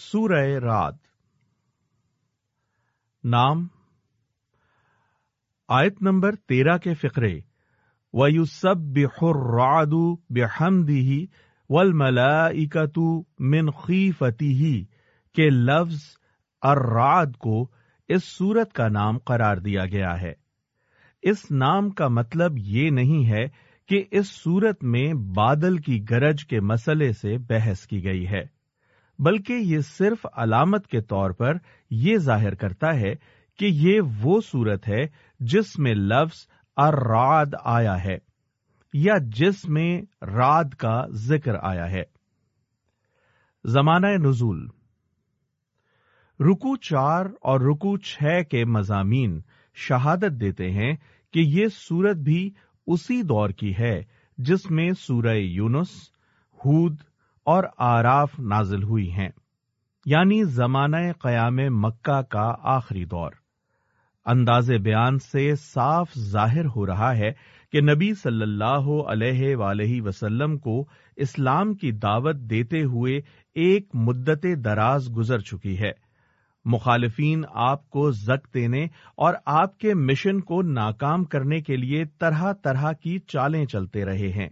سورہ رات نام۔ آیت نمبر تیرہ کے فقرے۔ ویو سب بحراد بحمدی والملائکتو من خیفتی کے لفظ الرعد کو اس سورت کا نام قرار دیا گیا ہے۔ اس نام کا مطلب یہ نہیں ہے کہ اس صورت میں بادل کی گرج کے مسئلے سے بحث کی گئی ہے۔ بلکہ یہ صرف علامت کے طور پر یہ ظاہر کرتا ہے کہ یہ وہ صورت ہے جس میں لفظ اراد آیا ہے یا جس میں راد کا ذکر آیا ہے۔ زمانہ نزول۔ رکو چار اور رکو چھ کے مضامین شہادت دیتے ہیں کہ یہ سورت بھی اسی دور کی ہے جس میں سورہ یونس، ہود اور آراف نازل ہوئی ہیں۔ یعنی زمانہ قیام مکہ کا آخری دور۔ انداز بیان سے صاف ظاہر ہو رہا ہے کہ نبی صلی اللہ علیہ ولیہ وسلم کو اسلام کی دعوت دیتے ہوئے ایک مدت دراز گزر چکی ہے۔ مخالفین آپ کو زک دینے اور آپ کے مشن کو ناکام کرنے کے لیے طرح طرح کی چالیں چلتے رہے ہیں۔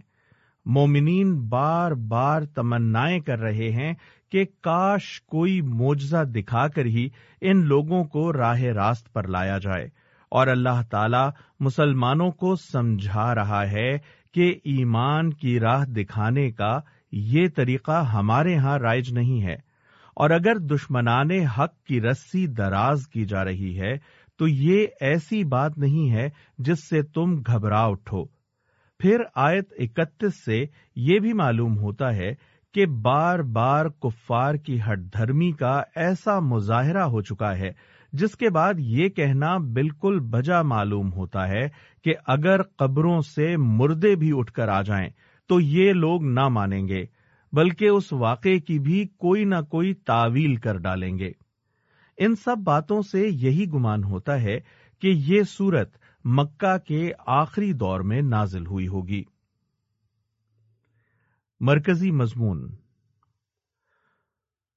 مومنین بار بار تمنائیں کر رہے ہیں کہ کاش کوئی معجزہ دکھا کر ہی ان لوگوں کو راہ راست پر لایا جائے۔ اور اللہ تعالی مسلمانوں کو سمجھا رہا ہے کہ ایمان کی راہ دکھانے کا یہ طریقہ ہمارے ہاں رائج نہیں ہے۔ اور اگر دشمنان حق کی رسی دراز کی جا رہی ہے، تو یہ ایسی بات نہیں ہے جس سے تم گھبرا اٹھو۔ پھر آیت اکتیس سے یہ بھی معلوم ہوتا ہے کہ بار بار کفار کی ہٹ دھرمی کا ایسا مظاہرہ ہو چکا ہے، جس کے بعد یہ کہنا بالکل بجا معلوم ہوتا ہے کہ اگر قبروں سے مردے بھی اٹھ کر آ جائیں تو یہ لوگ نہ مانیں گے، بلکہ اس واقعے کی بھی کوئی نہ کوئی تعویل کر ڈالیں گے۔ ان سب باتوں سے یہی گمان ہوتا ہے کہ یہ سورت مکہ کے آخری دور میں نازل ہوئی ہوگی۔ مرکزی مضمون۔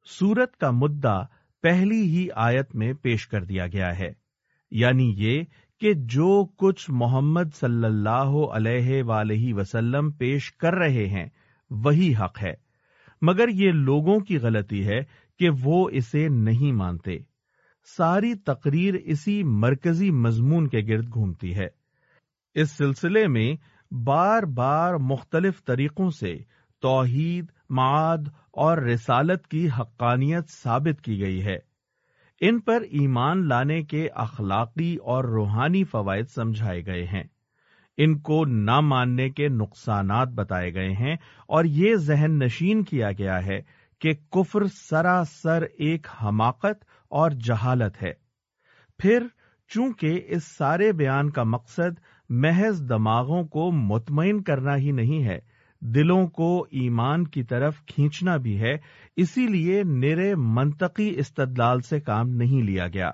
سورت کا مدعا پہلی ہی آیت میں پیش کر دیا گیا ہے یعنی یہ کہ جو کچھ محمد صلی اللہ علیہ ولیہ وسلم پیش کر رہے ہیں، وہی حق ہے۔ مگر یہ لوگوں کی غلطی ہے کہ وہ اسے نہیں مانتے۔ ساری تقریر اسی مرکزی مضمون کے گرد گھومتی ہے۔ اس سلسلے میں بار بار مختلف طریقوں سے توحید، معاد اور رسالت کی حقانیت ثابت کی گئی ہے۔ ان پر ایمان لانے کے اخلاقی اور روحانی فوائد سمجھائے گئے ہیں۔ ان کو نہ ماننے کے نقصانات بتائے گئے ہیں اور یہ ذہن نشین کیا گیا ہے کہ کفر سراسر ایک حماقت اور جہالت ہے۔ پھر چونکہ اس سارے بیان کا مقصد محض دماغوں کو مطمئن کرنا ہی نہیں ہے، دلوں کو ایمان کی طرف کھینچنا بھی ہے، اسی لیے نرے منطقی استدلال سے کام نہیں لیا گیا،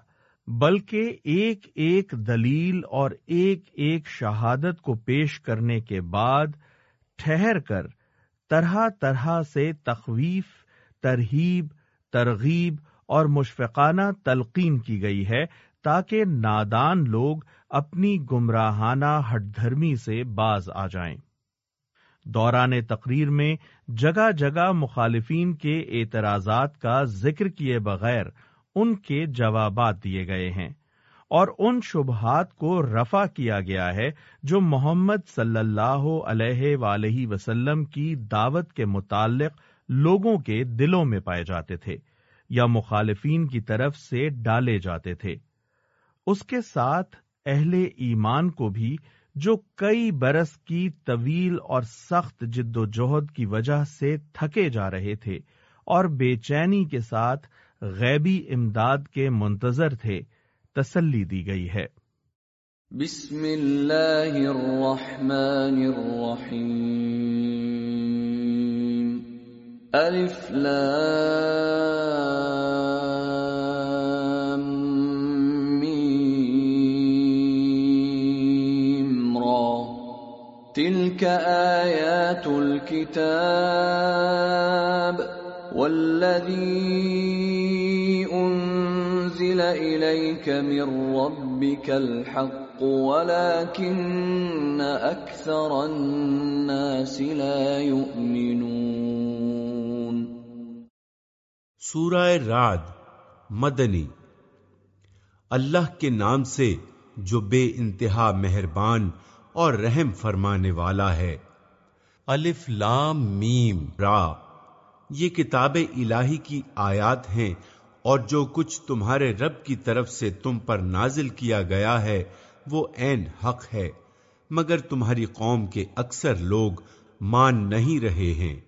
بلکہ ایک ایک دلیل اور ایک ایک شہادت کو پیش کرنے کے بعد ٹھہر کر طرح طرح سے تخویف، ترہیب، ترغیب اور مشفقانہ تلقین کی گئی ہے تاکہ نادان لوگ اپنی گمراہانہ ہٹ دھرمی سے باز آ جائیں۔ دوران تقریر میں جگہ جگہ مخالفین کے اعتراضات کا ذکر کیے بغیر ان کے جوابات دیے گئے ہیں اور ان شبہات کو رفع کیا گیا ہے جو محمد صلی اللہ علیہ ولیہ وسلم کی دعوت کے متعلق لوگوں کے دلوں میں پائے جاتے تھے۔ یا مخالفین کی طرف سے ڈالے جاتے تھے۔ اس کے ساتھ اہل ایمان کو بھی جو کئی برس کی طویل اور سخت جد و جہد کی وجہ سے تھکے جا رہے تھے اور بے چینی کے ساتھ غیبی امداد کے منتظر تھے، تسلی دی گئی ہے۔ بسم اللہ الرحمن الرحیم۔ الف لام میم را. تلك آیات الكتاب والذي انزل اليك من ربك الحق، ولكن اكثر الناس لا يؤمنون. سورہ رعد، مدنی۔ اللہ کے نام سے جو بے انتہا مہربان اور رحم فرمانے والا ہے۔ الف لام میم، را۔ یہ کتاب الہی کی آیات ہیں اور جو کچھ تمہارے رب کی طرف سے تم پر نازل کیا گیا ہے، وہ عین حق ہے، مگر تمہاری قوم کے اکثر لوگ مان نہیں رہے ہیں۔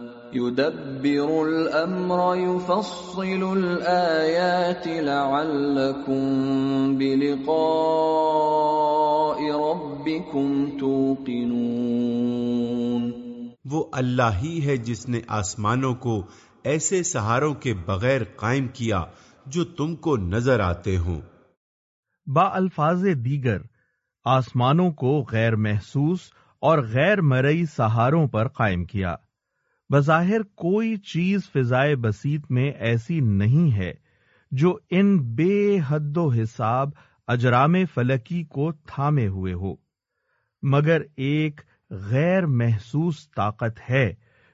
يدبر الامر يفصل الايات لعلكم بلقاء ربكم توقنون. وہ اللہ ہی ہے جس نے آسمانوں کو ایسے سہاروں کے بغیر قائم کیا جو تم کو نظر آتے ہوں۔ با الفاظ دیگر، آسمانوں کو غیر محسوس اور غیر مرئی سہاروں پر قائم کیا۔ بظاہر کوئی چیز فضائے بسیط میں ایسی نہیں ہے جو ان بے حد و حساب اجرام فلکی کو تھامے ہوئے ہو، مگر ایک غیر محسوس طاقت ہے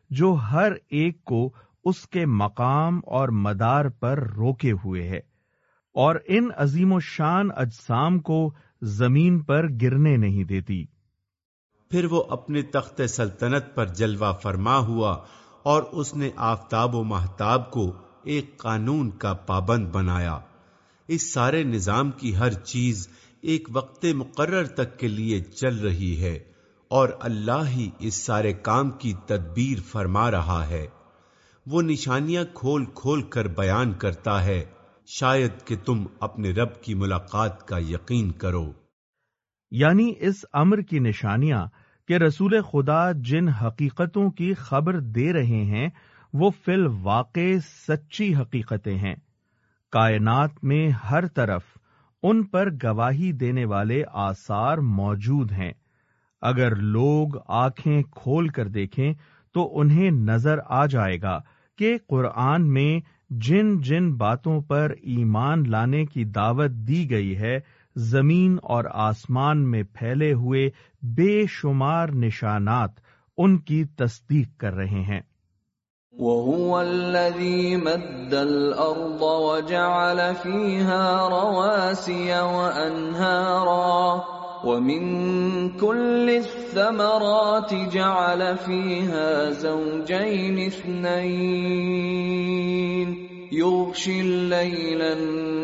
جو ہر ایک کو اس کے مقام اور مدار پر روکے ہوئے ہے اور ان عظیم و شان اجسام کو زمین پر گرنے نہیں دیتی۔ پھر وہ اپنے تخت سلطنت پر جلوہ فرما ہوا اور اس نے آفتاب و محتاب کو ایک قانون کا پابند بنایا۔ اس سارے نظام کی ہر چیز ایک وقت مقرر تک کے لیے چل رہی ہے اور اللہ ہی اس سارے کام کی تدبیر فرما رہا ہے۔ وہ نشانیاں کھول کھول کر بیان کرتا ہے۔ شاید کہ تم اپنے رب کی ملاقات کا یقین کرو۔ یعنی اس امر کی نشانیاں کہ رسول خدا جن حقیقتوں کی خبر دے رہے ہیں، وہ فی الواقع سچی حقیقتیں ہیں۔ کائنات میں ہر طرف ان پر گواہی دینے والے آثار موجود ہیں۔ اگر لوگ آنکھیں کھول کر دیکھیں تو انہیں نظر آ جائے گا کہ قرآن میں جن جن باتوں پر ایمان لانے کی دعوت دی گئی ہے زمین اور آسمان میں پھیلے ہوئے بے شمار نشانات ان کی تصدیق کر رہے ہیں۔ وهو الذي مد الأرض وجعل فيها رواسي وأنهارا ومن كل الثمرات جعل فيها زوجين اثنين يغشي الليل النهار.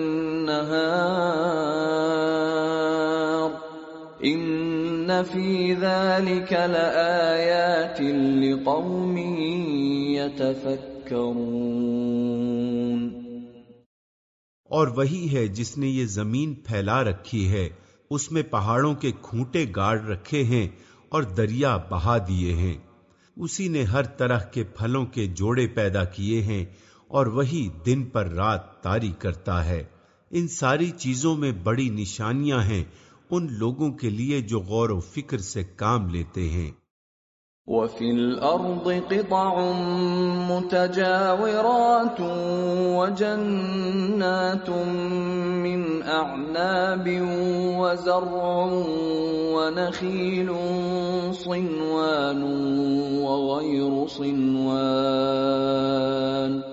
إن في ذلك لآيات لقوم يتفكرون. اور وہی ہے جس نے یہ زمین پھیلا رکھی ہے، اس میں پہاڑوں کے کھوٹے گاڑ رکھے ہیں اور دریا بہا دیے ہیں۔ اسی نے ہر طرح کے پھلوں کے جوڑے پیدا کیے ہیں اور وہی دن پر رات تاری کرتا ہے۔ ان ساری چیزوں میں بڑی نشانیاں ہیں ان لوگوں کے لیے جو غور و فکر سے کام لیتے ہیں۔ وفي الأرض قطع متجاورات وجنات من أعناب وزرع ونخيل صنوان وغير صنوان۔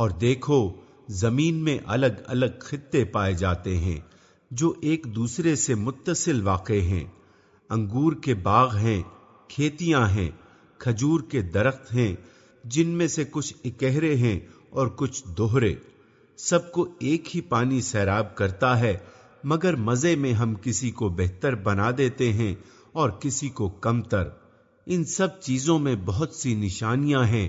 اور دیکھو، زمین میں الگ الگ خطے پائے جاتے ہیں، جو ایک دوسرے سے متصل واقع ہیں۔ انگور کے باغ ہیں، کھیتیاں ہیں، کھجور کے درخت ہیں، جن میں سے کچھ اکہرے ہیں اور کچھ دوہرے۔ سب کو ایک ہی پانی سیراب کرتا ہے، مگر مزے میں ہم کسی کو بہتر بنا دیتے ہیں اور کسی کو کمتر۔ ان سب چیزوں میں بہت سی نشانیاں ہیں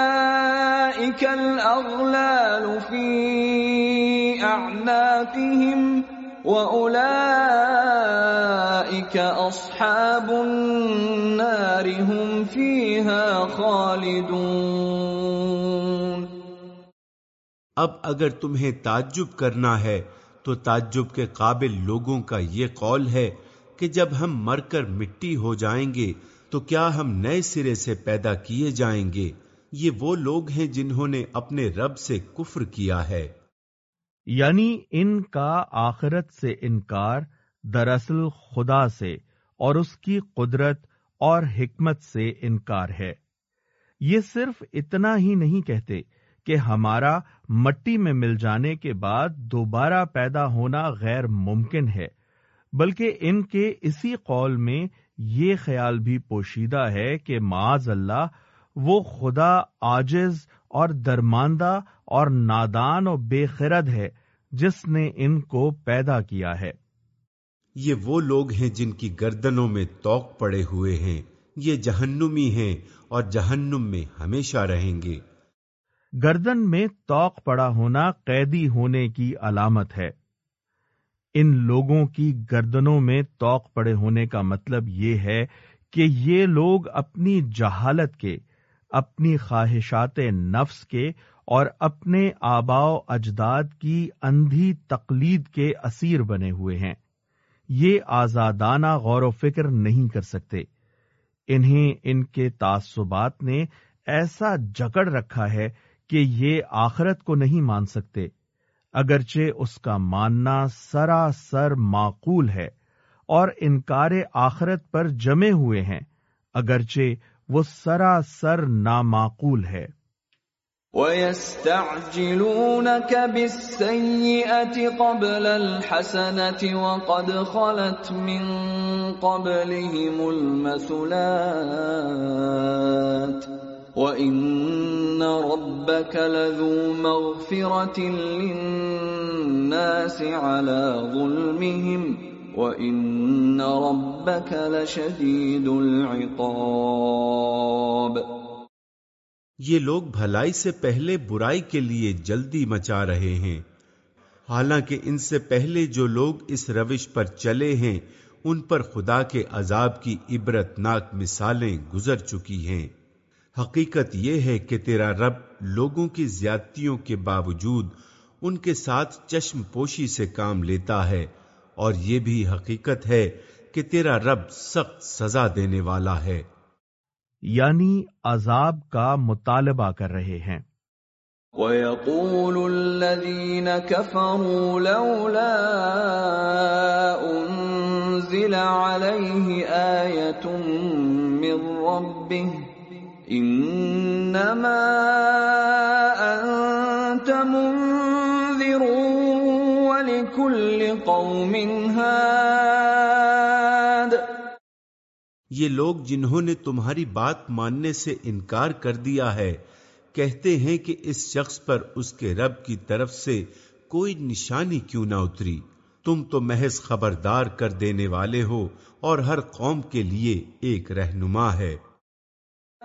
الْأَغْلَالُ فِي أَعْنَاقِهِمْ وَأُولَئِكَ أَصْحَابُ النَّارِ هُمْ فِيهَا خَالِدُونَ اب اگر تمہیں تعجب کرنا ہے تو تعجب کے قابل لوگوں کا یہ قول ہے کہ جب ہم مر کر مٹی ہو جائیں گے تو کیا ہم نئے سرے سے پیدا کیے جائیں گے؟ یہ وہ لوگ ہیں جنہوں نے اپنے رب سے کفر کیا ہے۔ یعنی ان کا آخرت سے انکار دراصل خدا سے اور اس کی قدرت اور حکمت سے انکار ہے۔ یہ صرف اتنا ہی نہیں کہتے کہ ہمارا مٹی میں مل جانے کے بعد دوبارہ پیدا ہونا غیر ممکن ہے، بلکہ ان کے اسی قول میں یہ خیال بھی پوشیدہ ہے کہ معاذ اللہ وہ خدا آجز اور درماندہ اور نادان اور بے خرد ہے جس نے ان کو پیدا کیا ہے۔ یہ وہ لوگ ہیں جن کی گردنوں میں توق پڑے ہوئے ہیں۔ یہ جہنمی ہیں اور جہنم میں ہمیشہ رہیں گے۔ گردن میں توق پڑا ہونا قیدی ہونے کی علامت ہے۔ ان لوگوں کی گردنوں میں توق پڑے ہونے کا مطلب یہ ہے کہ یہ لوگ اپنی جہالت کے اپنی خواہشات نفس کے اور اپنے آباؤ اجداد کی اندھی تقلید کے اسیر بنے ہوئے ہیں۔ یہ آزادانہ غور و فکر نہیں کر سکتے۔ انہیں ان کے تعصبات نے ایسا جکڑ رکھا ہے کہ یہ آخرت کو نہیں مان سکتے۔ اگرچہ اس کا ماننا سراسر معقول ہے اور انکار آخرت پر جمے ہوئے ہیں، اگرچہ وہ سراسر نامعقول ہے۔ وَيَسْتَعْجِلُونَكَ بِالسَّيِّئَةِ قَبْلَ الْحَسَنَةِ وَقَدْ خَلَتْ مِن قَبْلِهِمُ الْمَثُلَاتِ وَإِنَّ رَبَّكَ لَذُو مَغْفِرَةٍ لِلنَّاسِ عَلَى ظُلْمِهِمْ وَإِنَّ رَبَّكَ لَشَدِيدُ الْعِقَابِ یہ لوگ بھلائی سے پہلے برائی کے لیے جلدی مچا رہے ہیں۔ حالانکہ ان سے پہلے جو لوگ اس روش پر چلے ہیں، ان پر خدا کے عذاب کی عبرت ناک مثالیں گزر چکی ہیں۔ حقیقت یہ ہے کہ تیرا رب لوگوں کی زیادتیوں کے باوجود ان کے ساتھ چشم پوشی سے کام لیتا ہے۔ اور یہ بھی حقیقت ہے کہ تیرا رب سخت سزا دینے والا ہے۔ یعنی عذاب کا مطالبہ کر رہے ہیں۔ وَيَقُولُ الَّذِينَ كَفَرُوا لَوْلَا أُنزِلَ عَلَيْهِ آيَةٌ مِّن رَّبِّهِ إِنَّمَا أَنتَ مُنذِرٌ وَلِكُلِّ قَوْمٍ هَادٍ۔ یہ لوگ جنہوں نے تمہاری بات ماننے سے انکار کر دیا ہے، کہتے ہیں کہ اس شخص پر اس کے رب کی طرف سے کوئی نشانی کیوں نہ اتری۔ تم تو محض خبردار کر دینے والے ہو اور ہر قوم کے لیے ایک رہنما ہے۔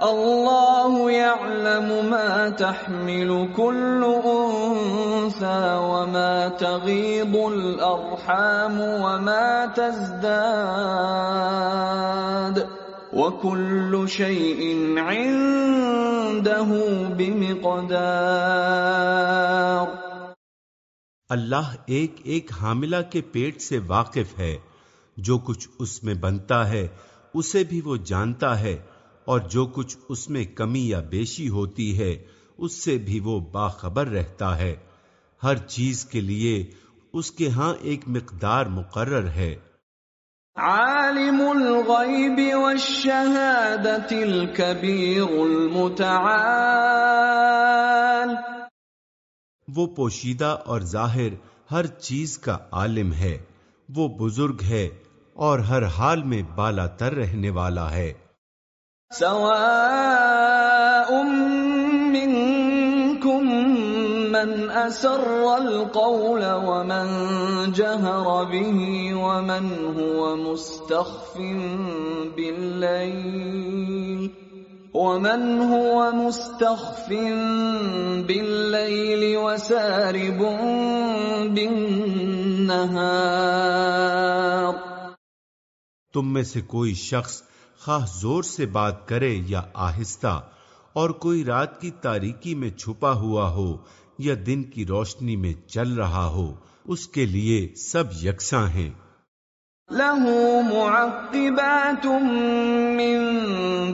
اللہ يعلم ما تحمل كل انثى وما تغيض الارحام وما تزداد وكل شيء عنده بمقدار اللہ ایک ایک حاملہ کے پیٹ سے واقف ہے، جو کچھ اس میں بنتا ہے، اسے بھی وہ جانتا ہے۔ اور جو کچھ اس میں کمی یا بیشی ہوتی ہے اس سے بھی وہ باخبر رہتا ہے۔ ہر چیز کے لیے اس کے ہاں ایک مقدار مقرر ہے۔ عالم الغیب والشہادت الكبیر المتعال۔ وہ پوشیدہ اور ظاہر ہر چیز کا عالم ہے۔ وہ بزرگ ہے اور ہر حال میں بالا تر رہنے والا ہے۔ سواء منكم من أسر القول ومن جهر به ومن هو مستخف بالليل ومن هو مستخف بالليل وسارب بالنهار تم میں سے کوئی شخص خواہ زور سے بات کرے یا آہستہ، اور کوئی رات کی تاریکی میں چھپا ہوا ہو یا دن کی روشنی میں چل رہا ہو، اس کے لیے سب یکساں ہیں۔ له معقبات من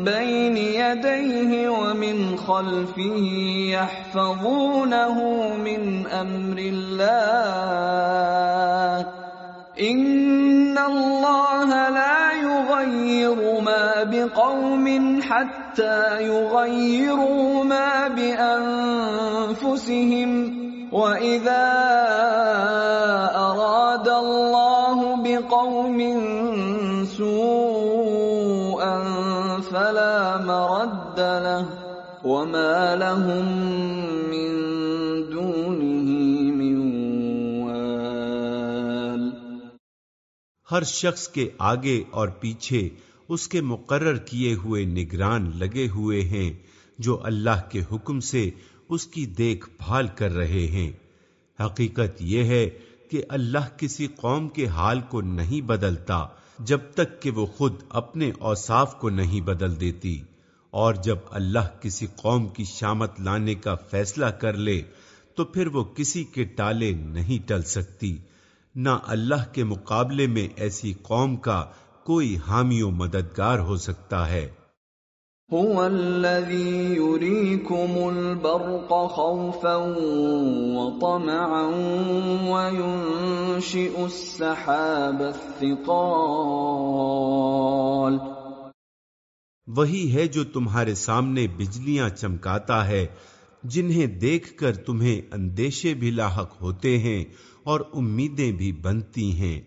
بين يديه ومن خلفه يحفظونه من امر الله ان الله لا يغير ما بقوم حتى يغيروا ما بانفسهم واذا اراد الله بقوم سوءا فلا مرد له وما لهم ہر شخص کے آگے اور پیچھے اس کے مقرر کیے ہوئے نگران لگے ہوئے ہیں جو اللہ کے حکم سے اس کی دیکھ بھال کر رہے ہیں۔ حقیقت یہ ہے کہ اللہ کسی قوم کے حال کو نہیں بدلتا جب تک کہ وہ خود اپنے اوصاف کو نہیں بدل دیتی۔ اور جب اللہ کسی قوم کی شامت لانے کا فیصلہ کر لے تو پھر وہ کسی کے ٹالے نہیں ٹل سکتی۔ نہ اللہ کے مقابلے میں ایسی قوم کا کوئی حامی و مددگار ہو سکتا ہے۔ هو الذي يريكم البرق خوفا وطمعا وينشئ السحاب الثقال۔ وہی ہے جو تمہارے سامنے بجلیاں چمکاتا ہے جنہیں دیکھ کر تمہیں اندیشے بھی لاحق ہوتے ہیں۔ اور امیدیں بھی بنتی ہیں۔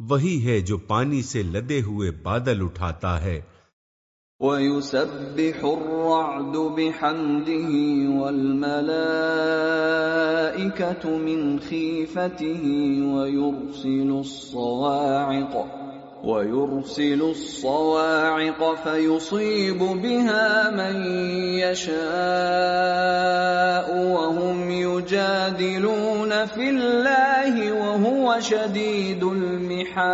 وہی ہے جو پانی سے لدے ہوئے بادل اٹھاتا ہے۔ وَيُسَبِّحُ الرَّعْدُ بِحَمْدِهِ وَالْمَلَائِكَةُ مِنْ خيفته وَيُرْسِلُ الصَّوَاعِقَ ويرسل الصواعق فيصيب بها من يشاء وهم يجادلون في الله وهو شديد المحال.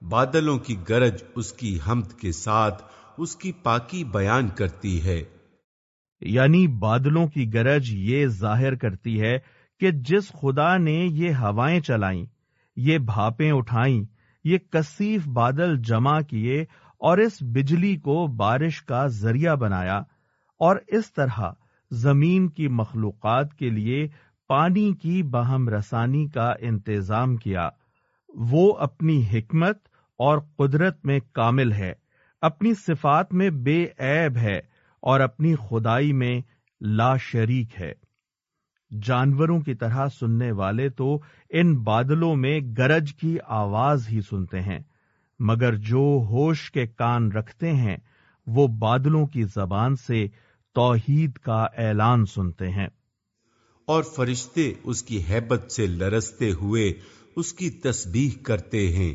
بادلوں کی گرج اس کی حمد کے ساتھ اس کی پاکی بیان کرتی ہے۔ یعنی بادلوں کی گرج یہ ظاہر کرتی ہے کہ جس خدا نے یہ ہوائیں چلائیں یہ بھاپیں اٹھائیں، یہ کثیف بادل جمع کیے اور اس بجلی کو بارش کا ذریعہ بنایا اور اس طرح زمین کی مخلوقات کے لیے پانی کی بہم رسانی کا انتظام کیا۔ وہ اپنی حکمت اور قدرت میں کامل ہے، اپنی صفات میں بے عیب ہے اور اپنی خدائی میں لا شریک ہے۔ جانوروں کی طرح سننے والے تو ان بادلوں میں گرج کی آواز ہی سنتے ہیں، مگر جو ہوش کے کان رکھتے ہیں، وہ بادلوں کی زبان سے توحید کا اعلان سنتے ہیں۔ اور فرشتے اس کی حیبت سے لرستے ہوئے اس کی تسبیح کرتے ہیں۔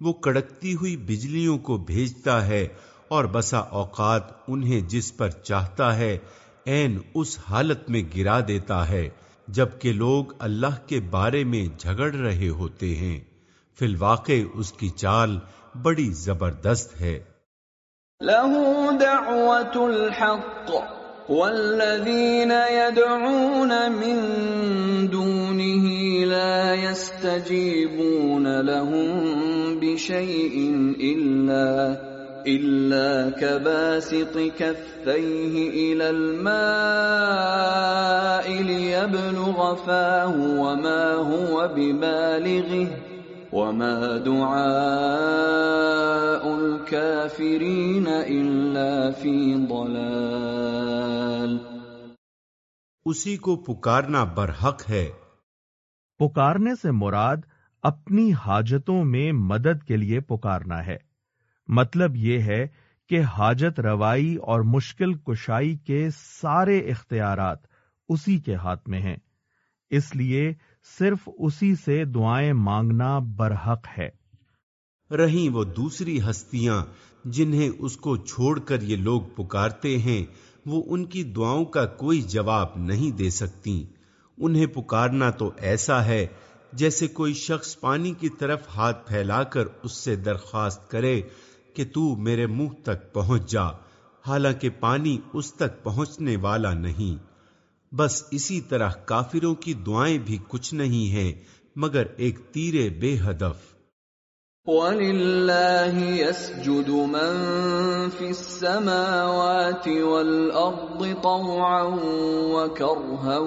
وہ کڑکتی ہوئی بجلیوں کو بھیجتا ہے اور بسا اوقات انہیں جس پر چاہتا ہے این اس حالت میں گرا دیتا ہے جبکہ لوگ اللہ کے بارے میں جھگڑ رہے ہوتے ہیں۔ فی الواقع اس کی چال بڑی زبردست ہے۔ له دعوة الحق والذين يدعون من دونه لا يستجيبون لهم بشيء إلا إلا كباسط كفيه إلى الماء ليبلغ فاه وما هو ببالغه وما دعاء الكافرين إلا في ضلال۔ اسی کو پکارنا برحق ہے۔ پکارنے سے مراد اپنی حاجتوں میں مدد کے لیے پکارنا ہے۔ مطلب یہ ہے کہ حاجت روائی اور مشکل کشائی کے سارے اختیارات اسی کے ہاتھ میں ہیں۔ اس لیے صرف اسی سے دعائیں مانگنا برحق ہے۔ رہیں وہ دوسری ہستیاں جنہیں اس کو چھوڑ کر یہ لوگ پکارتے ہیں، وہ ان کی دعاؤں کا کوئی جواب نہیں دے سکتی۔ انہیں پکارنا تو ایسا ہے جیسے کوئی شخص پانی کی طرف ہاتھ پھیلا کر اس سے درخواست کرے کہ تو میرے منہ تک پہنچ جا، حالانکہ پانی اس تک پہنچنے والا نہیں۔ بس اسی طرح کافروں کی دعائیں بھی کچھ نہیں ہیں، مگر ایک تیرے بے ہدف۔ وَلِلَّهِ يَسْجُدُ مَن فِي السَّمَاوَاتِ وَالْأَرْضِ طَوْعًا وَكَرْهًا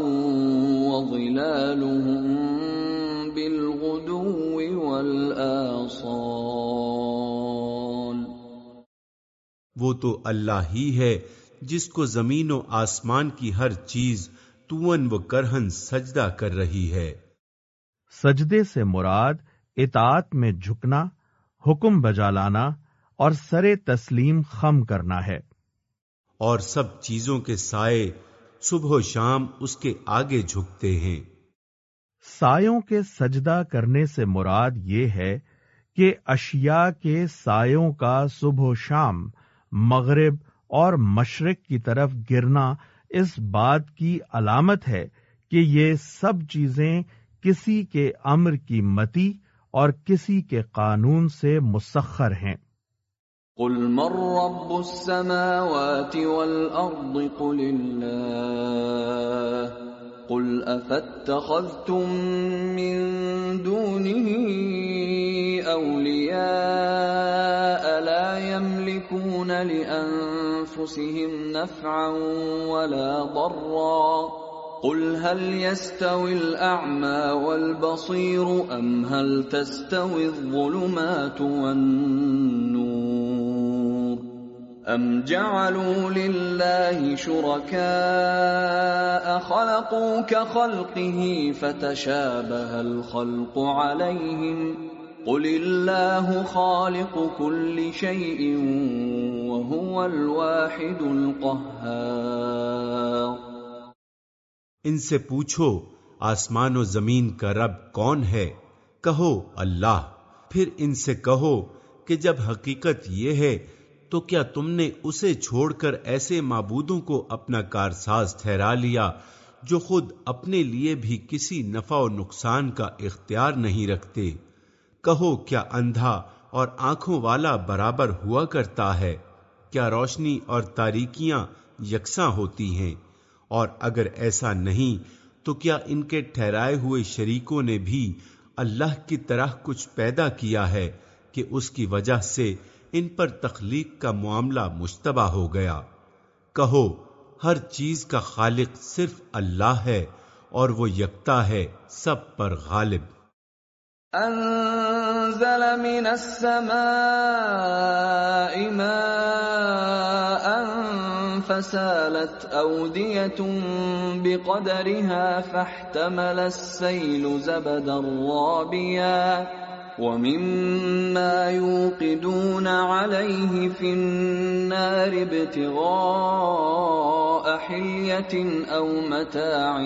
وَظِلَالُهُم بِالْغُدُوِّ وَالْآصَالِ وہ تو اللہ ہی ہے جس کو زمین و آسمان کی ہر چیز تون و کرہن سجدہ کر رہی ہے۔ سجدے سے مراد اطاعت میں جھکنا حکم بجا لانا اور سرے تسلیم خم کرنا ہے۔ اور سب چیزوں کے سائے صبح و شام اس کے آگے جھکتے ہیں۔ سایوں کے سجدہ کرنے سے مراد یہ ہے کہ اشیاء کے سایوں کا صبح و شام مغرب اور مشرق کی طرف گرنا اس بات کی علامت ہے کہ یہ سب چیزیں کسی کے امر کی متی اور کسی کے قانون سے مسخر ہیں۔ قل من رب السماوات والأرض قل الله قل أفاتخذتم من دونه أولياء لا يملكون لأنفسهم نفعا ولا ضرا قل هل يستوي الأعمى والبصير أم هل تستوي الظلمات والنور أم جعلوا لله شركاء خلقوا كخلقه فتشابه الخلق عليهم قل الله خالق كل شيء وهو الواحد القهار۔ ان سے پوچھو، آسمان و زمین کا رب کون ہے؟ کہو اللہ۔ پھر ان سے کہو کہ جب حقیقت یہ ہے تو کیا تم نے اسے چھوڑ کر ایسے معبودوں کو اپنا کارساز ٹھہرا لیا جو خود اپنے لیے بھی کسی نفع و نقصان کا اختیار نہیں رکھتے؟ کہو، کیا اندھا اور آنکھوں والا برابر ہوا کرتا ہے؟ کیا روشنی اور تاریکیاں یکساں ہوتی ہیں؟ اور اگر ایسا نہیں، تو کیا ان کے ٹھہرائے ہوئے شریکوں نے بھی اللہ کی طرح کچھ پیدا کیا ہے کہ اس کی وجہ سے ان پر تخلیق کا معاملہ مشتبہ ہو گیا۔ کہو، ہر چیز کا خالق صرف اللہ ہے اور وہ یکتا ہے سب پر غالب۔ انزل من السماء ماء فسالت أودية بقدرها فاحتمل السيل زبدا رابيا ومما يوقدون عليه في النار ابتغاء حلية أو متاع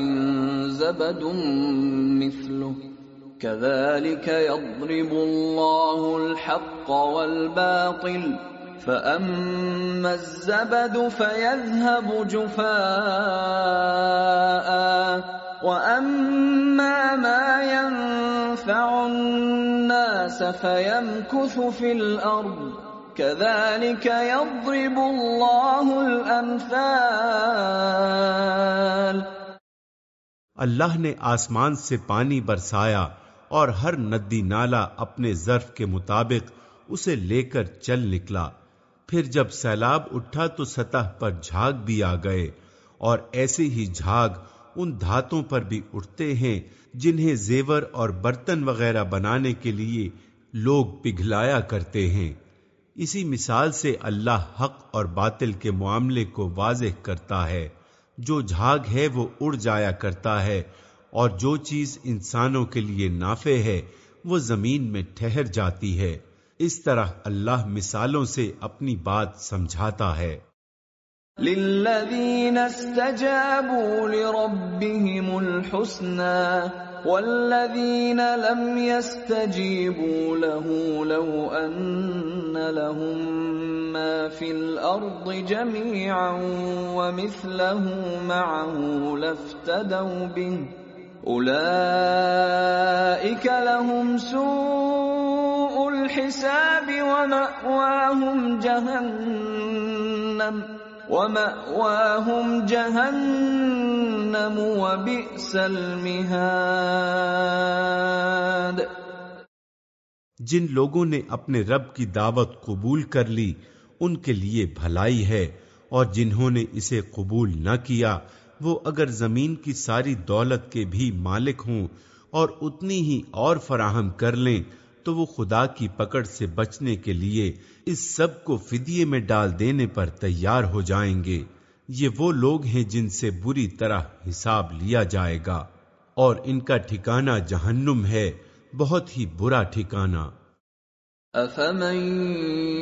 زبد مثله والباطل فَأَمَّا الزَّبَدُ فَيَذْهَبُ جُفَاءً وَأَمَّا مَا يَنفَعُ النَّاسَ فَيَمْكُثُ فِي الْأَرْضِ اللہ نے آسمان سے پانی برسایا اور ہر ندی نالا اپنے ظرف کے مطابق اسے لے کر چل نکلا۔ پھر جب سیلاب اٹھا تو سطح پر جھاگ بھی آ گئے اور ایسے ہی جھاگ ان دھاتوں پر بھی اٹھتے ہیں جنہیں زیور اور برتن وغیرہ بنانے کے لیے لوگ پگھلایا کرتے ہیں۔ اسی مثال سے اللہ حق اور باطل کے معاملے کو واضح کرتا ہے۔ جو جھاگ ہے وہ اڑ جایا کرتا ہے اور جو چیز انسانوں کے لیے نافع ہے وہ زمین میں ٹھہر جاتی ہے۔ اس طرح اللہ مثالوں سے اپنی بات سمجھاتا ہے۔ للذين استجابوا لربهم الحسنى والذين لم يستجيبوا له لو أن لهم ما في الأرض جميعا ومثله معه لافتدوا به أولئك لهم سوء الحساب ومأواهم جهنم وَمَأْوَاهُمْ جَهَنَّمُ وَبِئْسَ الْمِهَادِ جن لوگوں نے اپنے رب کی دعوت قبول کر لی، ان کے لیے بھلائی ہے، اور جنہوں نے اسے قبول نہ کیا، وہ اگر زمین کی ساری دولت کے بھی مالک ہوں، اور اتنی ہی اور فراہم کر لیں تو وہ خدا کی پکڑ سے بچنے کے لیے اس سب کو فدیے میں ڈال دینے پر تیار ہو جائیں گے۔ یہ وہ لوگ ہیں جن سے بری طرح حساب لیا جائے گا۔ اور ان کا ٹھکانہ جہنم ہے۔ بہت ہی برا ٹھکانہ۔ افمن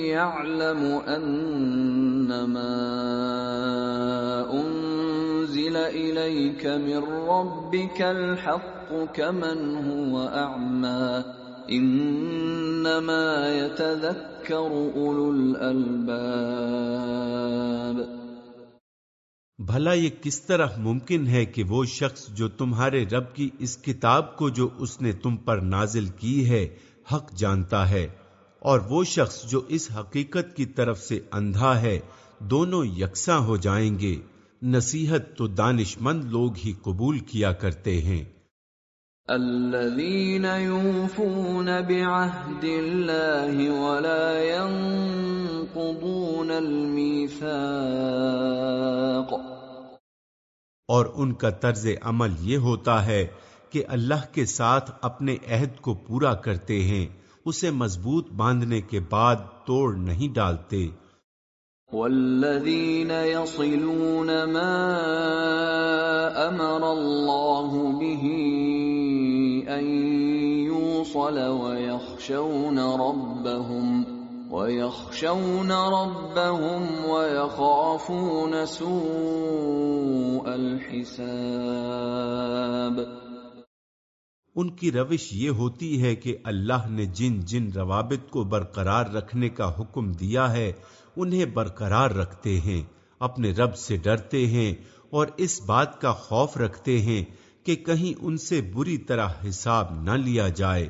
يعلم انما انزل اليك من ربك الحق كمن هو اعمى۔ انما يتذكر اولو الالباب بھلا یہ کس طرح ممکن ہے کہ وہ شخص جو تمہارے رب کی اس کتاب کو جو اس نے تم پر نازل کی ہے، حق جانتا ہے، اور وہ شخص جو اس حقیقت کی طرف سے اندھا ہے، دونوں یکساں ہو جائیں گے۔ نصیحت تو دانش مند لوگ ہی قبول کیا کرتے ہیں۔ الذين يوفون بعهد الله ولا ينقضون الميثاق. اور ان کا طرز عمل یہ ہوتا ہے کہ اللہ کے ساتھ اپنے عہد کو پورا کرتے ہیں، اسے مضبوط باندھنے کے بعد توڑ نہیں ڈالتے۔ والذین يصلون ما امر اللہ به ان يوصل ويخشون ربهم ويخشون ربهم ويخافون سوء الحساب ان کی روش یہ ہوتی ہے کہ اللہ نے جن جن روابط کو برقرار رکھنے کا حکم دیا ہے انہیں برقرار رکھتے ہیں، اپنے رب سے ڈرتے ہیں اور اس بات کا خوف رکھتے ہیں کہ کہیں ان سے بری طرح حساب نہ لیا جائے۔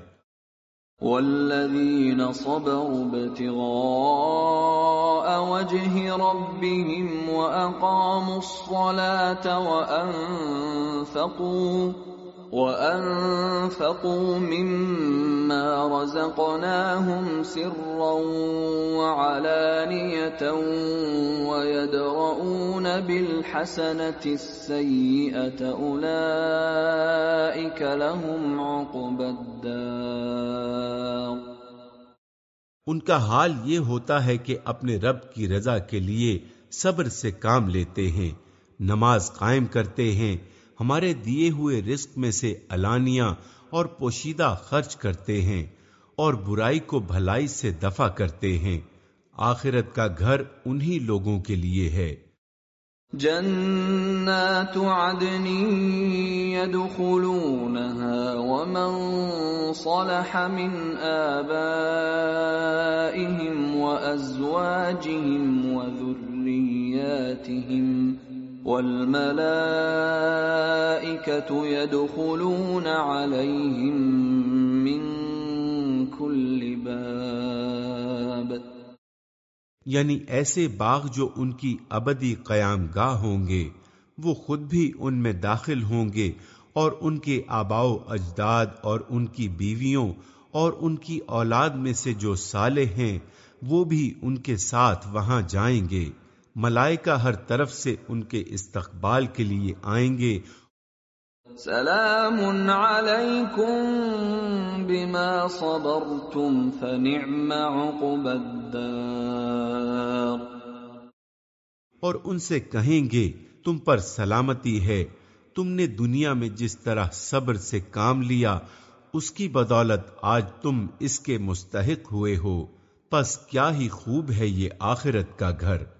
والذین صبروا ابتغاء وجه ربهم وأقاموا الصلاة وأنفقوا وَأَنفَقُوا مِمَّا رَزَقْنَاهُمْ سِرًّا وَعَلَانِيَةً وَيَدْرَؤُونَ بِالْحَسَنَةِ السَّيِّئَةَ أُولَئِكَ لَهُمْ عُقْبَى الدَّارِ ان کا حال یہ ہوتا ہے کہ اپنے رب کی رضا کے لیے صبر سے کام لیتے ہیں، نماز قائم کرتے ہیں ہمارے دیے ہوئے رزق میں سے الانیہ اور پوشیدہ خرچ کرتے ہیں اور برائی کو بھلائی سے دفع کرتے ہیں۔ آخرت کا گھر انہی لوگوں کے لیے ہے۔ جنات عدن يدخلونها ومن صلح من آبائهم وأزواجهم وذرياتهم والملائكة يدخلون عليهم من كل باب. یعنی ایسے باغ جو ان کی ابدی قیام گاہ ہوں گے، وہ خود بھی ان میں داخل ہوں گے اور ان کے آباؤ اجداد اور ان کی بیویوں اور ان کی اولاد میں سے جو سالے ہیں، وہ بھی ان کے ساتھ وہاں جائیں گے۔ ملائکہ ہر طرف سے ان کے استقبال کے لیے آئیں گے۔ سلام علیکم بما صبرتم فنعم عقب الدار۔ اور ان سے کہیں گے تم پر سلامتی ہے۔ تم نے دنیا میں جس طرح صبر سے کام لیا اس کی بدولت آج تم اس کے مستحق ہوئے ہو۔ پس کیا ہی خوب ہے یہ آخرت کا گھر۔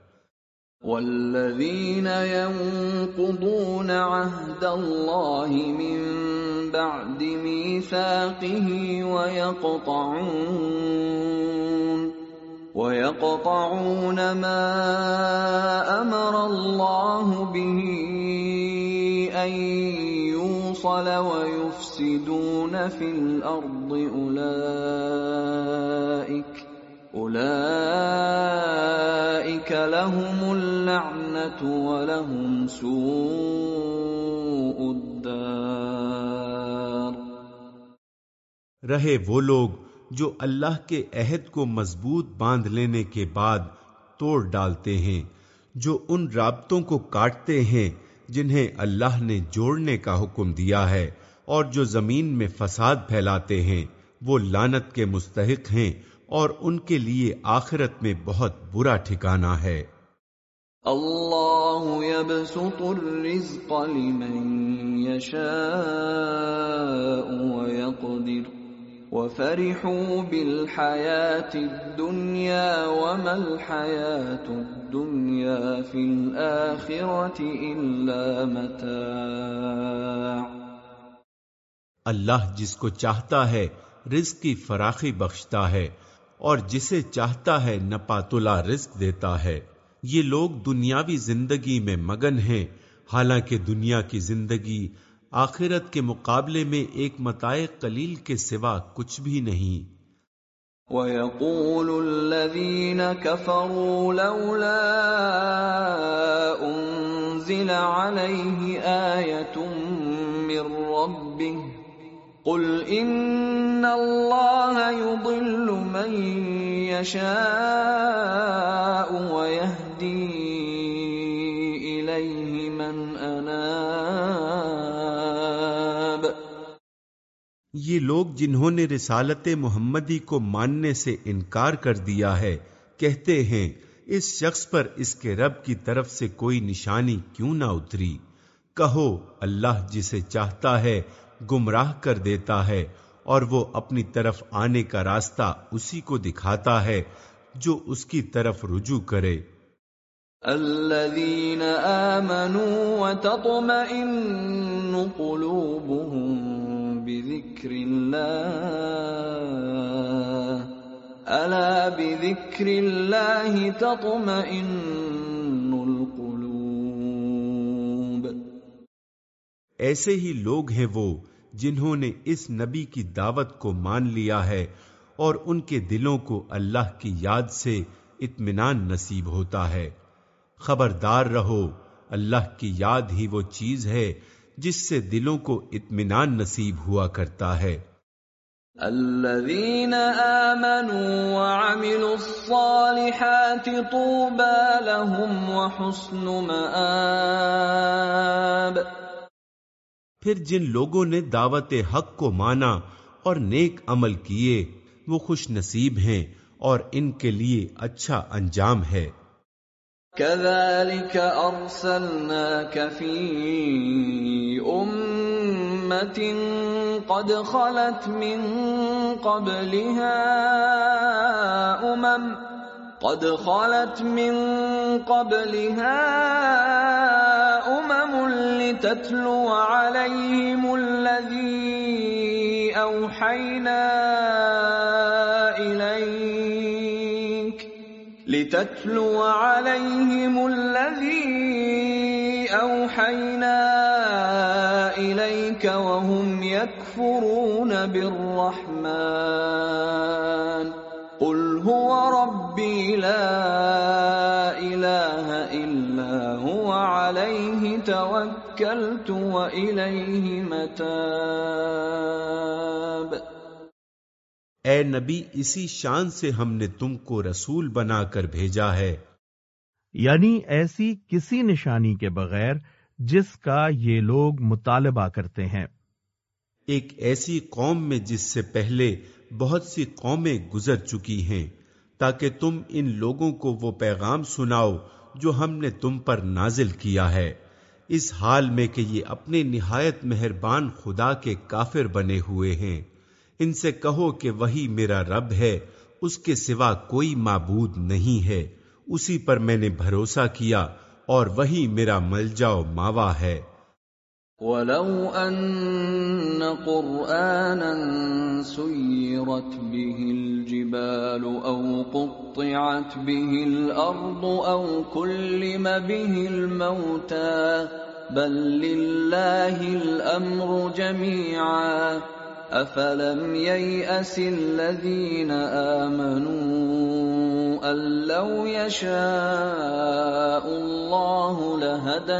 والذین ينقضون عهد الله من بعد ميثاقه ويقطعون ويقطعون ما امر الله به ان يوصل ويفسدون في الارض اولئك اولئك لهم اللعنه ولهم سوء الدار رہے وہ لوگ جو اللہ کے عہد کو مضبوط باندھ لینے کے بعد توڑ ڈالتے ہیں، جو ان رابطوں کو کاٹتے ہیں جنہیں اللہ نے جوڑنے کا حکم دیا ہے اور جو زمین میں فساد پھیلاتے ہیں، وہ لانت کے مستحق ہیں اور ان کے لیے آخرت میں بہت برا ٹھکانہ ہے۔ اللہ يبسط الرزق لمن يشاء ويقدر وفرحوا بالحياة الدنيا وما الحياة الدنيا في الآخرة إلا متاع۔ اللہ جس کو چاہتا ہے رزق کی فراخی بخشتا ہے۔ اور جسے چاہتا ہے نپاتلا رزق دیتا ہے۔ یہ لوگ دنیاوی زندگی میں مگن ہیں۔ حالانکہ دنیا کی زندگی آخرت کے مقابلے میں ایک متاع قلیل کے سوا کچھ بھی نہیں۔ وَيَقُولُ الَّذِينَ كَفَرُوا لَوْلَا أُنزِلَ عَلَيْهِ آيَةٌ مِّن رَّبِّهِ قُلْ إِنَّ اللَّهَ يُضِلُّ مَن يَشَاءُ وَيَهْدِي إِلَيْهِ مَنْ أَنَابَ. یہ لوگ جنہوں نے رسالت محمدی کو ماننے سے انکار کر دیا ہے، کہتے ہیں، اس شخص پر اس کے رب کی طرف سے کوئی نشانی کیوں نہ اتری؟ کہو، اللہ جسے چاہتا ہے گمراہ کر دیتا ہے اور وہ اپنی طرف آنے کا راستہ اسی کو دکھاتا ہے جو اس کی طرف رجوع کرے۔ الذين آمنوا وتطمئن قلوبهم بذكر الله ألا بذكر الله تطمئن ایسے ہی لوگ ہیں وہ جنہوں نے اس نبی کی دعوت کو مان لیا ہے اور ان کے دلوں کو اللہ کی یاد سے اطمینان نصیب ہوتا ہے۔ خبردار رہو، اللہ کی یاد ہی وہ چیز ہے جس سے دلوں کو اطمینان نصیب ہوا کرتا ہے۔ الذين آمنوا وعملوا الصالحات طوبى لهم وحسن مآب۔ پھر جن لوگوں نے دعوت حق کو مانا اور نیک عمل کیے، وہ خوش نصیب ہیں اور ان کے لیے اچھا انجام ہے۔ كذلك أرسلناك في أمة قد خلت من قبلها أمم قد خلت من قبلها أمم لتتلو عليهم الذي أوحينا إليك لتتلو عليهم الذي أوحينا إليك وهم يكفرون بالرحمن قل هو ربي لا توكلت وإليه متاب۔ اے نبی اسی شان سے ہم نے تم کو رسول بنا کر بھیجا ہے۔ یعنی ایسی کسی نشانی کے بغیر جس کا یہ لوگ مطالبہ کرتے ہیں۔ ایک ایسی قوم میں جس سے پہلے بہت سی قومیں گزر چکی ہیں تاکہ تم ان لوگوں کو وہ پیغام سناؤ جو ہم نے تم پر نازل کیا ہے۔ اس حال میں کہ یہ اپنے نہایت مہربان خدا کے کافر بنے ہوئے ہیں۔ ان سے کہو کہ وہی میرا رب ہے، اس کے سوا کوئی معبود نہیں ہے۔ اسی پر میں نے بھروسہ کیا اور وہی میرا ملجا ماوا ہے۔ ولو أن قرآنا سيرت به الجبال أو قطعت به الأرض أو كلم به الموتى بل لله الأمر جميعا أفلم ييأس الذين آمنوا أن لو يشاء الله لهدى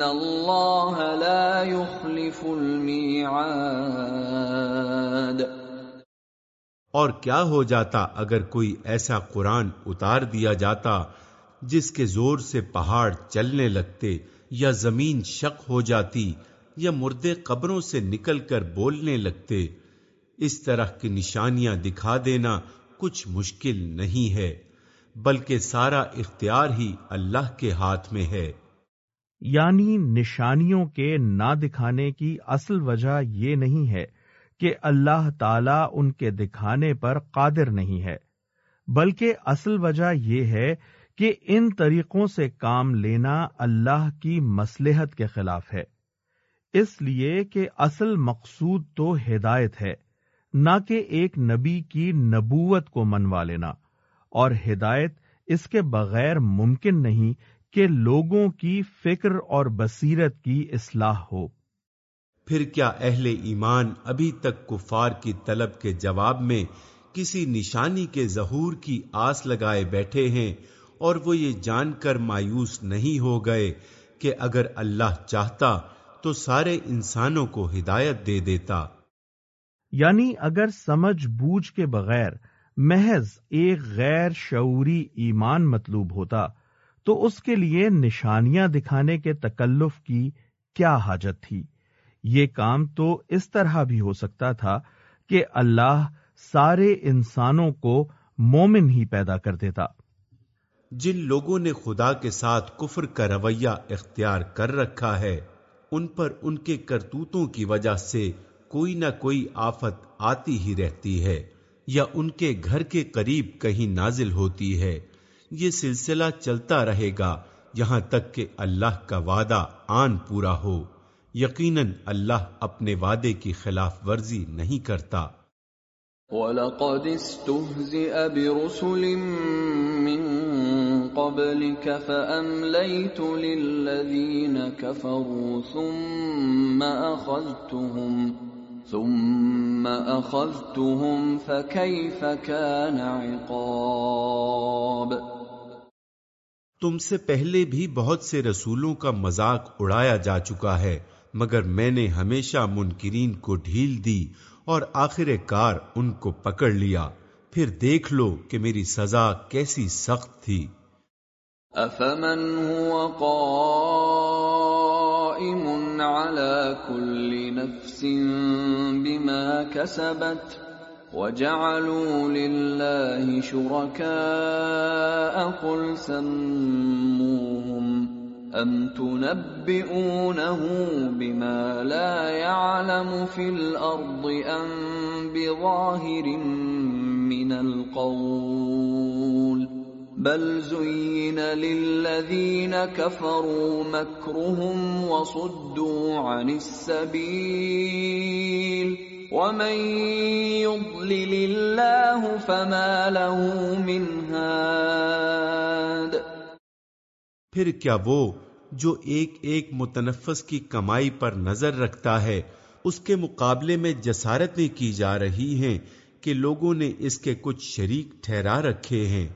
ان اللہ لا يخلف الميعاد۔ اور کیا ہو جاتا اگر کوئی ایسا قرآن اتار دیا جاتا جس کے زور سے پہاڑ چلنے لگتے یا زمین شک ہو جاتی یا مردے قبروں سے نکل کر بولنے لگتے، اس طرح کی نشانیاں دکھا دینا کچھ مشکل نہیں ہے، بلکہ سارا اختیار ہی اللہ کے ہاتھ میں ہے۔ یعنی نشانیوں کے نہ دکھانے کی اصل وجہ یہ نہیں ہے کہ اللہ تعالی ان کے دکھانے پر قادر نہیں ہے، بلکہ اصل وجہ یہ ہے کہ ان طریقوں سے کام لینا اللہ کی مسلحت کے خلاف ہے۔ اس لیے کہ اصل مقصود تو ہدایت ہے، نہ کہ ایک نبی کی نبوت کو منوا لینا، اور ہدایت اس کے بغیر ممکن نہیں کہ لوگوں کی فکر اور بصیرت کی اصلاح ہو۔ پھر کیا اہل ایمان ابھی تک کفار کی طلب کے جواب میں کسی نشانی کے ظہور کی آس لگائے بیٹھے ہیں اور وہ یہ جان کر مایوس نہیں ہو گئے کہ اگر اللہ چاہتا تو سارے انسانوں کو ہدایت دے دیتا۔ یعنی اگر سمجھ بوجھ کے بغیر محض ایک غیر شعوری ایمان مطلوب ہوتا تو اس کے لیے نشانیاں دکھانے کے تکلف کی کیا حاجت تھی؟ یہ کام تو اس طرح بھی ہو سکتا تھا کہ اللہ سارے انسانوں کو مومن ہی پیدا کر دیتا۔ جن لوگوں نے خدا کے ساتھ کفر کا رویہ اختیار کر رکھا ہے، ان پر ان کے کرتوتوں کی وجہ سے کوئی نہ کوئی آفت آتی ہی رہتی ہے یا ان کے گھر کے قریب کہیں نازل ہوتی ہے۔ یہ سلسلہ چلتا رہے گا، یہاں تک کہ اللہ کا وعدہ آن پورا ہو۔ یقیناً اللہ اپنے وعدے کی خلاف ورزی نہیں کرتا۔ وَلَقَدِ اسْتُهْزِئَ بِرُسُلٍ مِّن قَبْلِكَ فَأَمْلَيْتُ لِلَّذِينَ كَفَرُوا ثُمَّ أَخَذْتُهُمْ ثُمَّ أَخَذْتُهُمْ فَكَيْفَ كَانَ عِقَابِ تم سے پہلے بھی بہت سے رسولوں کا مذاق اڑایا جا چکا ہے، مگر میں نے ہمیشہ منکرین کو ڈھیل دی اور آخر کار ان کو پکڑ لیا۔ پھر دیکھ لو کہ میری سزا کیسی سخت تھی۔ افمن هو قائم على كل نفس بما كسبت۔ وجعلوا لله شركاء قل سموهم ام تنبئونه بما لا يعلم في الارض ام بظاهر من القول بل زين للذين كفروا مكرهم وصدوا عن السبيل ومن يضلل الله فما له من هاد پھر کیا وہ جو ایک ایک متنفس کی کمائی پر نظر رکھتا ہے، اس کے مقابلے میں جسارتیں کی جا رہی ہیں کہ لوگوں نے اس کے کچھ شریک ٹھہرا رکھے ہیں۔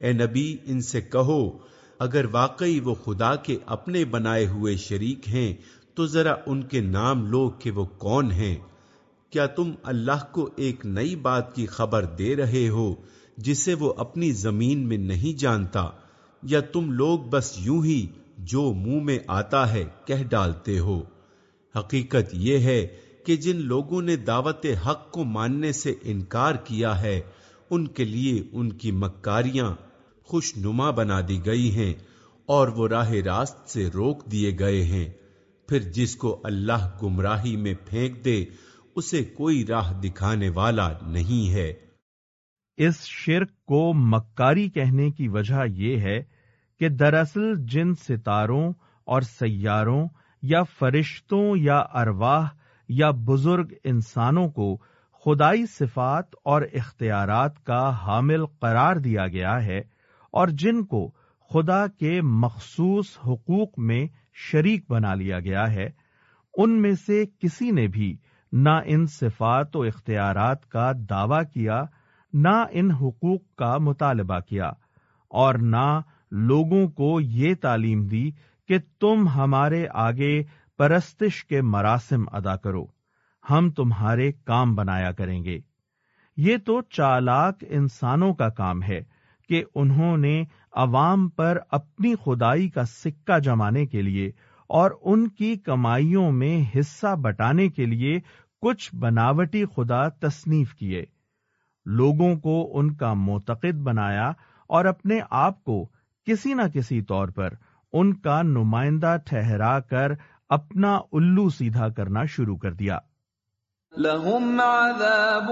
اے نبی، ان سے کہو، اگر واقعی وہ خدا کے اپنے بنائے ہوئے شریک ہیں، تو ذرا ان کے نام لو کہ وہ کون ہیں۔ کیا تم اللہ کو ایک نئی بات کی خبر دے رہے ہو جسے وہ اپنی زمین میں نہیں جانتا؟ یا تم لوگ بس یوں ہی جو منہ میں آتا ہے کہہ ڈالتے ہو؟ حقیقت یہ ہے کہ جن لوگوں نے دعوت حق کو ماننے سے انکار کیا ہے، ان کے لیے ان کی مکاریاں خوش نما بنا دی گئی ہیں اور وہ راہ راست سے روک دیے گئے ہیں۔ پھر جس کو اللہ گمراہی میں پھینک دے اسے کوئی راہ دکھانے والا نہیں ہے۔ اس شرک کو مکاری کہنے کی وجہ یہ ہے کہ دراصل جن ستاروں اور سیاروں یا فرشتوں یا ارواح یا بزرگ انسانوں کو خدائی صفات اور اختیارات کا حامل قرار دیا گیا ہے اور جن کو خدا کے مخصوص حقوق میں شریک بنا لیا گیا ہے، ان میں سے کسی نے بھی نہ ان صفات و اختیارات کا دعوی کیا، نہ ان حقوق کا مطالبہ کیا، اور نہ لوگوں کو یہ تعلیم دی کہ تم ہمارے آگے پرستش کے مراسم ادا کرو، ہم تمہارے کام بنایا کریں گے۔ یہ تو چالاک انسانوں کا کام ہے کہ انہوں نے عوام پر اپنی خدائی کا سکہ جمانے کے لیے اور ان کی کمائیوں میں حصہ بٹانے کے لیے کچھ بناوٹی خدا تصنیف کیے۔ لوگوں کو ان کا معتقد بنایا اور اپنے آپ کو کسی نہ کسی طور پر ان کا نمائندہ ٹھہرا کر اپنا الو سیدھا کرنا شروع کر دیا۔ لهم عذاب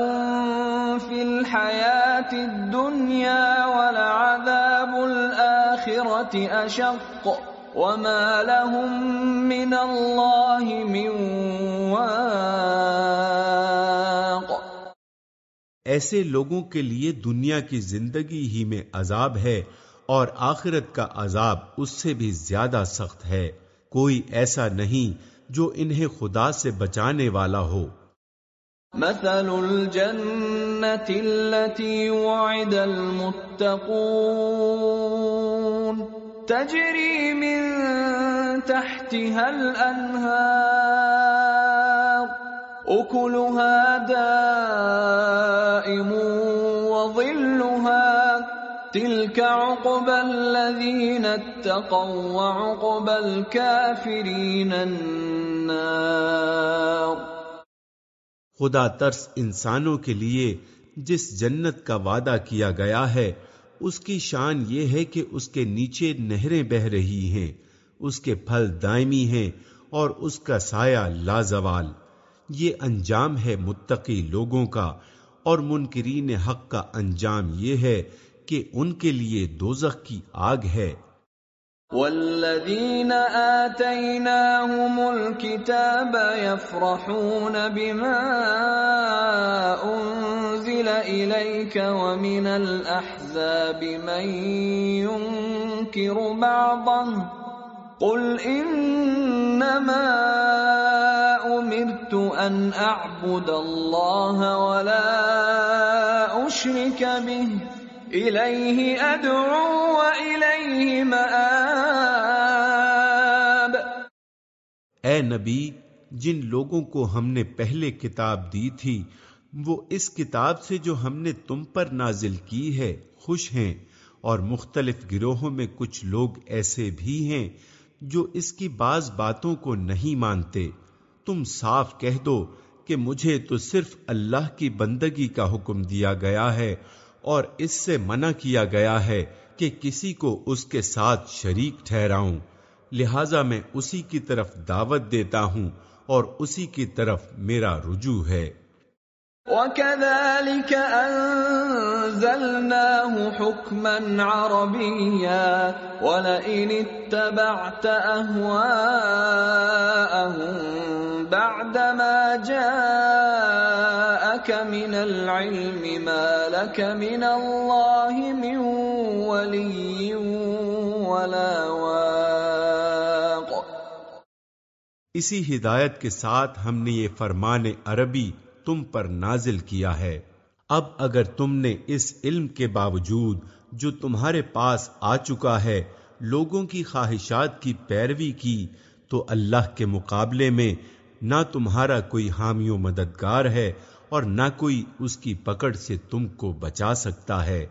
في الحياة الدنيا ولعذاب الآخرة أشق وما لهم من الله من واق ایسے لوگوں کے لیے دنیا کی زندگی ہی میں عذاب ہے اور آخرت کا عذاب اس سے بھی زیادہ سخت ہے۔ کوئی ایسا نہیں جو انہیں خدا سے بچانے والا ہو۔ مثل الجنة التي وعد المتقون۔ تجري من تحتها الأنهار أكلها دائم وظلها تلك عقب الذين اتقوا وعقب الكافرين النار۔ خدا ترس انسانوں کے لیے جس جنت کا وعدہ کیا گیا ہے اس کی شان یہ ہے کہ اس کے نیچے نہریں بہ رہی ہیں، اس کے پھل دائمی ہیں اور اس کا سایہ لازوال۔ یہ انجام ہے متقی لوگوں کا اور منکرین حق کا انجام یہ ہے کہ ان کے لیے دوزخ کی آگ ہے۔ والذين آتيناهم الكتاب يفرحون بما أنزل إليك ومن الأحزاب من ينكر بعضه قل إنما أمرت أن أعبد الله ولا أشرك به إليه أدعو وإليه مآب اے نبی، جن لوگوں کو ہم نے پہلے کتاب دی تھی، وہ اس کتاب سے جو ہم نے تم پر نازل کی ہے، خوش ہیں۔ اور مختلف گروہوں میں کچھ لوگ ایسے بھی ہیں جو اس کی بعض باتوں کو نہیں مانتے۔ تم صاف کہہ دو کہ مجھے تو صرف اللہ کی بندگی کا حکم دیا گیا ہے، اور اس سے منع کیا گیا ہے کہ کسی کو اس کے ساتھ شریک ٹھہراؤں۔ لہذا میں اسی کی طرف دعوت دیتا ہوں اور اسی کی طرف میرا رجوع ہے۔ وكذلك أنزلناه حكما عربيا ولئن اتبعت أهواءهم بعدما جاءك من العلم ما لك من الله من ولي ولا واق اسی ہدایت کے ساتھ ہم نے یہ فرمان عربی تم پر نازل کیا ہے۔ اب اگر تم نے اس علم کے باوجود جو تمہارے پاس آ چکا ہے، لوگوں کی خواہشات کی پیروی کی، تو اللہ کے مقابلے میں نہ تمہارا کوئی حامی و مددگار ہے اور نہ کوئی اس کی پکڑ سے تم کو بچا سکتا ہے۔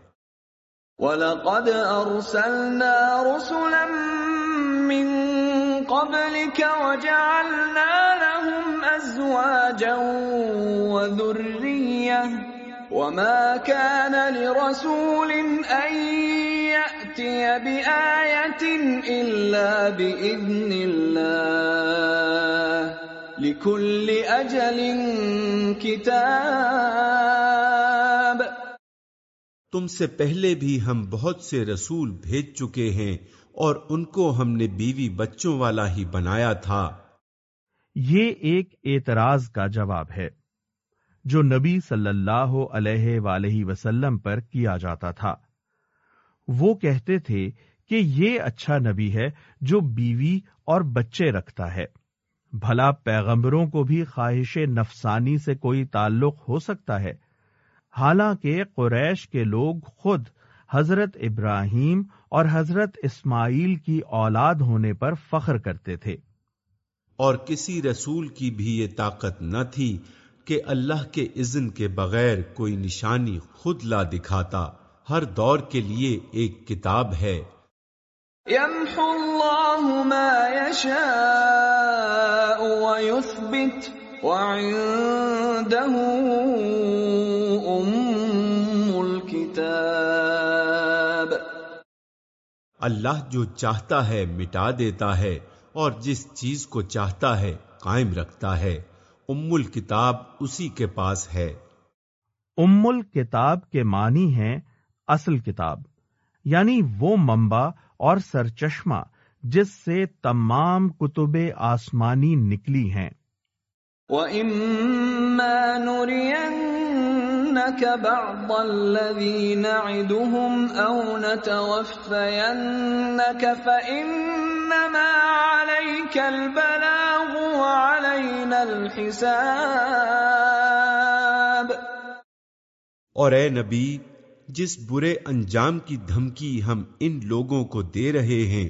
وَلَقَدْ أَرْسَلْنَا رُسُلًا مِّن قَبْلِكَ وَجَعَلْنَا لَهُمْ أَزْوَاجًا وَذُرِّيَّةً. وَمَا كَانَ لِرَسُولٍ أَن يَأْتِيَ بِآيَةٍ إِلَّا بِإِذْنِ اللَّهِ. لِكُلِّ أَجَلٍ كِتَابٌ. تم سے پہلے بھی ہم بہت سے رسول بھیج چکے ہیں اور ان کو ہم نے بیوی بچوں والا ہی بنایا تھا۔ یہ ایک اعتراض کا جواب ہے جو نبی صلی اللہ علیہ وآلہ وسلم پر کیا جاتا تھا۔ وہ کہتے تھے کہ یہ اچھا نبی ہے جو بیوی اور بچے رکھتا ہے۔ بھلا پیغمبروں کو بھی خواہش نفسانی سے کوئی تعلق ہو سکتا ہے۔ حالانکہ قریش کے لوگ خود حضرت ابراہیم اور حضرت اسماعیل کی اولاد ہونے پر فخر کرتے تھے۔ اور کسی رسول کی بھی یہ طاقت نہ تھی کہ اللہ کے اذن کے بغیر کوئی نشانی خود لا دکھاتا۔ ہر دور کے لیے ایک کتاب ہے۔ يمحو الله ما يشاء ويثبت وعنده أم اللہ جو چاہتا ہے مٹا دیتا ہے اور جس چیز کو چاہتا ہے قائم رکھتا ہے۔ ام الکتاب اسی کے پاس ہے۔ ام الکتاب کے معنی ہیں اصل کتاب یعنی وہ منبع اور سرچشمہ جس سے تمام کتب آسمانی نکلی ہیں۔ وَإِمَّا نُرِيَنَّكَ بَعْضَ الَّذِي نَعِدُهُمْ أَوْ نَتَوَفَّيَنَّكَ فَإِنَّمَا عَلَيْكَ الْبَلَاغُ وَعَلَيْنَا الْحِسَابُ اور اے نبی، جس برے انجام کی دھمکی ہم ان لوگوں کو دے رہے ہیں،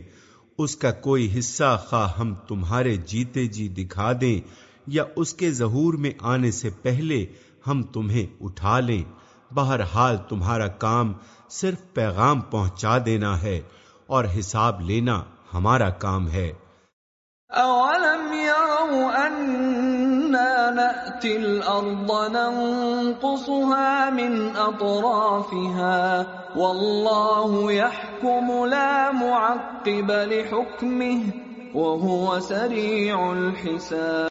اس کا کوئی حصہ خواہ ہم تمہارے جیتے جی دکھا دیں یا اس کے ظہور میں آنے سے پہلے ہم تمہیں اٹھا لیں۔ بہرحال تمہارا کام صرف پیغام پہنچا دینا ہے اور حساب لینا ہمارا کام ہے۔ أَوَلَمْ يَرَوْا أَنَّا نَأْتِي الْأَرْضَ نَنقُصُهَا مِنْ أَطْرَافِهَا وَاللَّهُ يَحْكُمُ لَا مُعَقِّبَ لِحُكْمِهِ وَهُوَ سَرِيعُ الْحِسَابِ